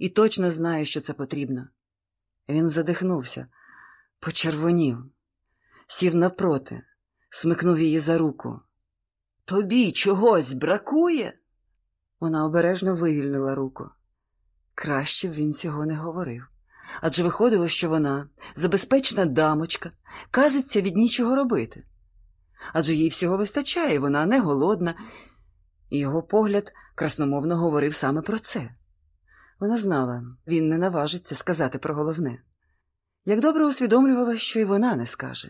і точно знаю, що це потрібно. Він задихнувся, почервонів, сів навпроти, смикнув її за руку. Тобі чогось бракує? Вона обережно вивільнила руку. Краще б він цього не говорив. Адже виходило, що вона, забезпечна дамочка, казиться від нічого робити. Адже їй всього вистачає, вона не голодна, і його погляд красномовно говорив саме про це. Вона знала, він не наважиться сказати про головне. Як добре усвідомлювала, що й вона не скаже,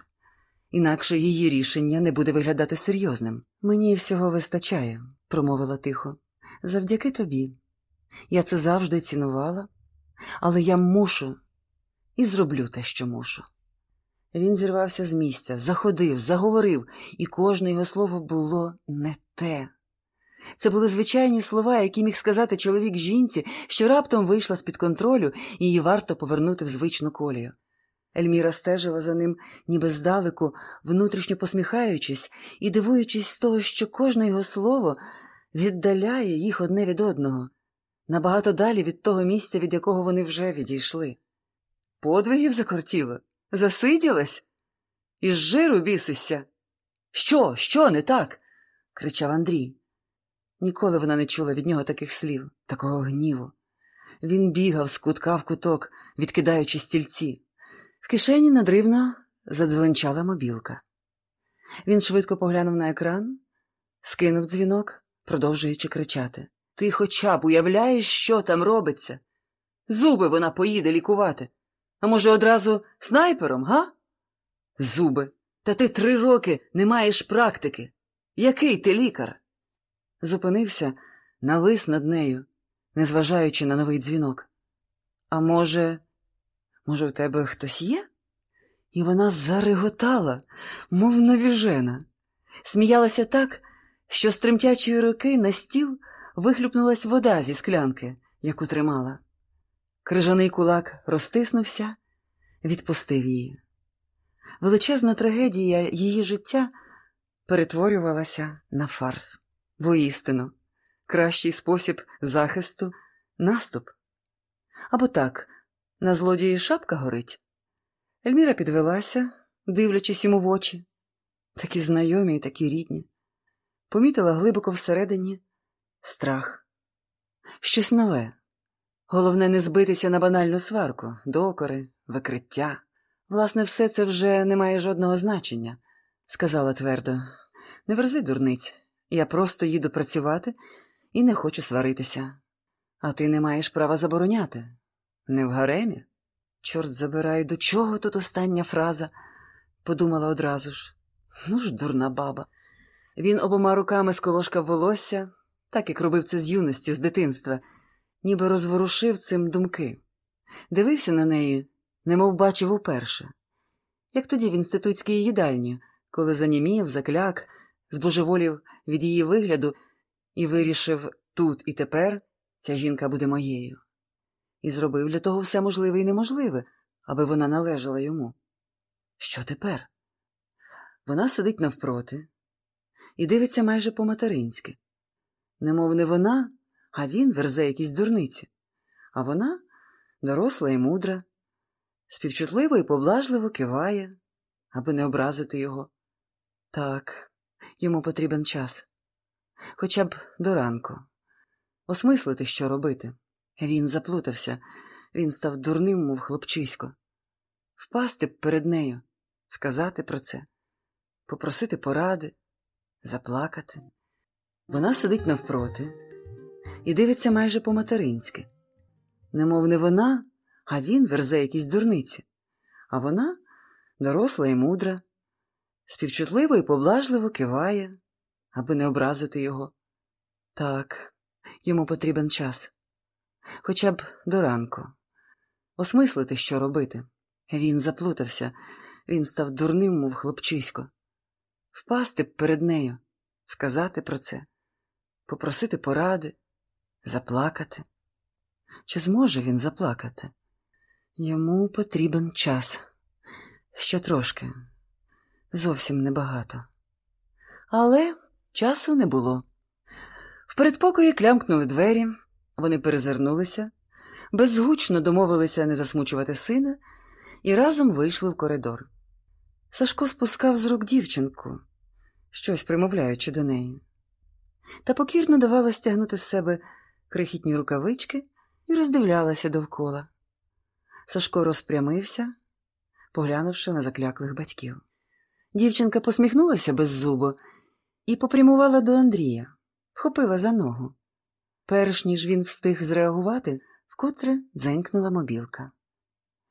інакше її рішення не буде виглядати серйозним. Мені всього вистачає, промовила тихо. Завдяки тобі. Я це завжди цінувала, але я мушу і зроблю те, що мушу. Він зірвався з місця, заходив, заговорив, і кожне його слово було не те. Це були звичайні слова, які міг сказати чоловік жінці, що раптом вийшла з під контролю, і її варто повернути в звичну колію. Ельміра стежила за ним, ніби здалеку, внутрішньо посміхаючись і дивуючись з того, що кожне його слово віддаляє їх одне від одного, набагато далі від того місця, від якого вони вже відійшли. Подвигів закортіло? Засиділась? Із жиру бісишся? Що, що не так? кричав Андрій. Ніколи вона не чула від нього таких слів, такого гніву. Він бігав з кутка в куток, відкидаючи стільці. В кишені надривно задзеленчала мобілка. Він швидко поглянув на екран, скинув дзвінок, продовжуючи кричати. Ти хоча б уявляєш, що там робиться? Зуби вона поїде лікувати. А може, одразу снайпером, га? Зуби. Та ти три роки не маєш практики. Який ти лікар? Зупинився, навис над нею, незважаючи на новий дзвінок. А може, може, в тебе хтось є? І вона зареготала, мов навіжена, сміялася так, що з тремтячої руки на стіл вихлюпнулась вода зі склянки, яку тримала. Крижаний кулак розтиснувся, відпустив її. Величезна трагедія її життя перетворювалася на фарс. Воістину, кращий спосіб захисту наступ. Або так, на злодії шапка горить. Ельміра підвелася, дивлячись йому в очі, такі знайомі і такі рідні. Помітила глибоко всередині страх, щось нове. Головне, не збитися на банальну сварку, докори, викриття. Власне, все це вже не має жодного значення, сказала твердо. Не верзи, дурниць, я просто їду працювати і не хочу сваритися. А ти не маєш права забороняти. Не в гаремі? Чорт забирай, до чого тут остання фраза? подумала одразу ж. Ну ж, дурна баба. Він обома руками сколошкав волосся, так як робив це з юності, з дитинства, ніби розворушив цим думки. Дивився на неї, немов бачив уперше. Як тоді в інститутській їдальні, коли занімів, закляк, збожеволів від її вигляду і вирішив тут і тепер ця жінка буде моєю. І зробив для того все можливе і неможливе, аби вона належала йому. Що тепер? Вона сидить навпроти і дивиться майже по-материнськи. Немов не вона, а він верзе якісь дурниці, а вона доросла і мудра, співчутливо і поблажливо киває, аби не образити його. Так, йому потрібен час, хоча б до ранку. Осмислити, що робити. Він заплутався, він став дурним, мов хлопчисько. Впасти б перед нею, сказати про це, попросити поради, заплакати. Вона сидить навпроти і дивиться майже по-материнськи. Немов не вона, а він верзе якісь дурниці, а вона доросла і мудра, співчутливо і поблажливо киває, аби не образити його. Так, йому потрібен час, хоча б до ранку. Осмислити, що робити. Він заплутався, він став дурним, мов хлопчисько. Впасти б перед нею, сказати про це, попросити поради, заплакати. Чи зможе він заплакати? Йому потрібен час. Ще трошки, зовсім небагато. Але часу не було. В передпокої клямкнули двері, вони перезирнулися. безгучно домовилися не засмучувати сина і разом вийшли в коридор. Сашко спускав з рук дівчинку, щось примовляючи до неї, та покірно давала стягнути з себе крихітні рукавички і роздивлялася довкола. Сашко розпрямився, поглянувши на закляклих батьків. Дівчинка посміхнулася беззубо і попрямувала до Андрія, вхопила за ногу. Перш ніж він встиг зреагувати, вкотре дзенькнула мобілка.